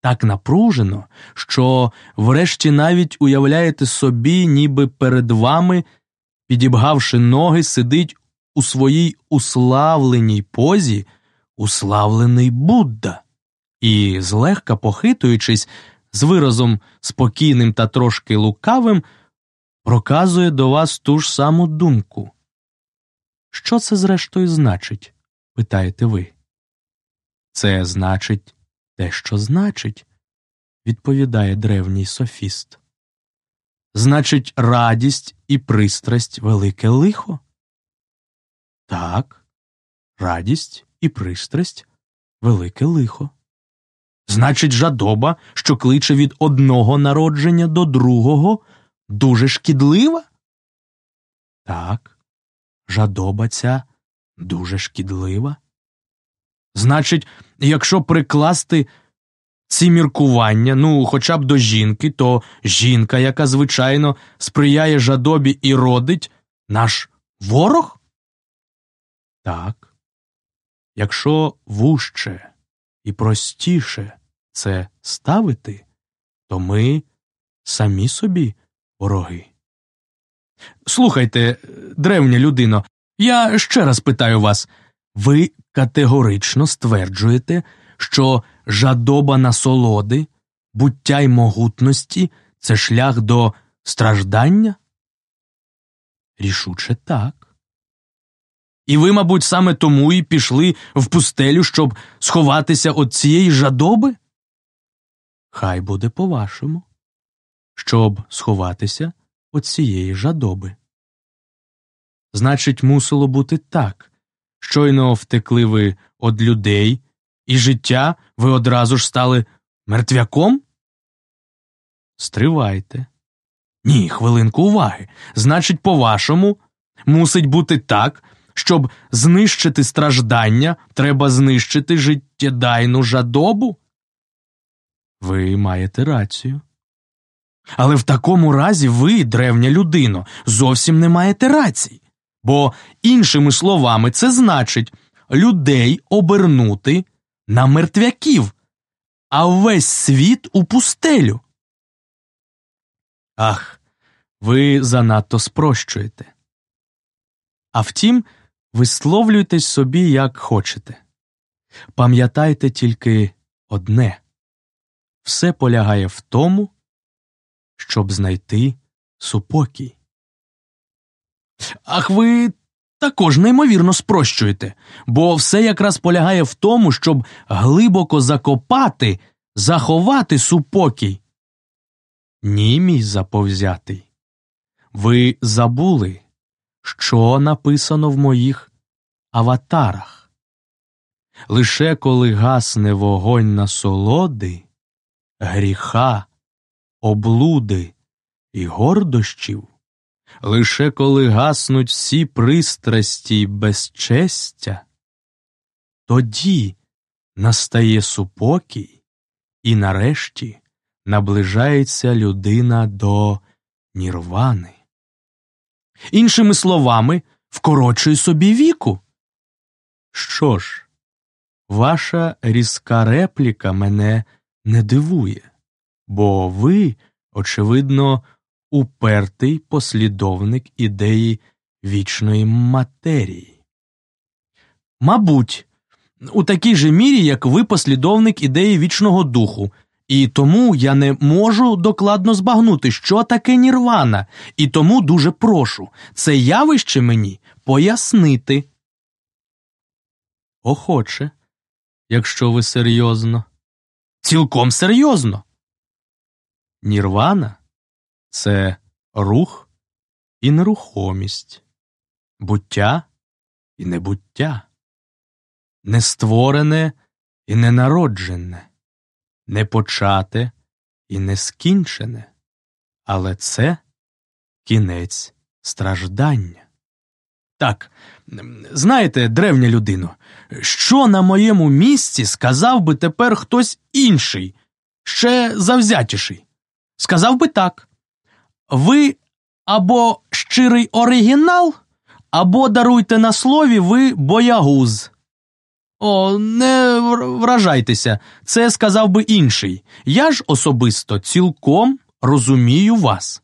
так напружено, що врешті навіть уявляєте собі, ніби перед вами, підібгавши ноги, сидить у своїй уславленій позі уславлений Будда, і, злегка похитуючись, з виразом спокійним та трошки лукавим, проказує до вас ту ж саму думку. Що це, зрештою, значить? питаєте ви. Це значить те, що значить, відповідає древній софіст. Значить, радість і пристрасть велике лихо? Так, радість і пристрасть велике лихо. Значить, жадоба, що кличе від одного народження до другого, дуже шкідлива? Так, жадоба ця дуже шкідлива. Значить, якщо прикласти ці міркування, ну, хоча б до жінки, то жінка, яка, звичайно, сприяє жадобі і родить, наш ворог? Так. Якщо вужче і простіше це ставити, то ми самі собі вороги. Слухайте, древня людино, я ще раз питаю вас ви категорично стверджуєте, що жадоба насолоди, буття й могутності це шлях до страждання? Рішуче так. І ви, мабуть, саме тому і пішли в пустелю, щоб сховатися від цієї жадоби? Хай буде по-вашому, щоб сховатися від цієї жадоби. Значить, мусило бути так. Щойно втекли ви од людей, і життя ви одразу ж стали мертвяком? Стривайте. Ні, хвилинку уваги. Значить, по-вашому, мусить бути так, щоб знищити страждання, треба знищити життєдайну жадобу? Ви маєте рацію. Але в такому разі ви, древня людино, зовсім не маєте рації. Бо, іншими словами, це значить людей обернути на мертвяків, а весь світ у пустелю. Ах, ви занадто спрощуєте. А втім, висловлюйтесь собі, як хочете. Пам'ятайте тільки одне все полягає в тому, щоб знайти супокій. Ах, ви також неймовірно спрощуєте, бо все якраз полягає в тому, щоб глибоко закопати, заховати супокій. Ні, мій заповзятий. Ви забули, що написано в моїх аватарах. Лише коли гасне вогонь насолоди, гріха, облуди і гордощів, лише коли гаснуть всі пристрасті й безчестя, тоді настає супокій і нарешті наближається людина до нірвани. Іншими словами, вкорочує собі віку. Що ж, ваша різка репліка мене не дивує, бо ви, очевидно, упертий послідовник ідеї вічної матерії. Мабуть, у такій же мірі, як ви послідовник ідеї вічного духу, і тому я не можу докладно збагнути, що таке нірвана, і тому дуже прошу це явище мені пояснити. Охоче, якщо ви серйозно. Цілком серйозно. Нірвана це рух і нерухомість, буття і небуття, нестворене і ненароджене, непочате і нескінчене, але це кінець страждання. Так, знаєте, древня людино, що на моєму місці сказав би тепер хтось інший, ще завзятіший? Сказав би так. Ви або щирий оригінал, або даруйте на слові ви боягуз. О, не вражайтеся, це сказав би інший. Я ж особисто цілком розумію вас.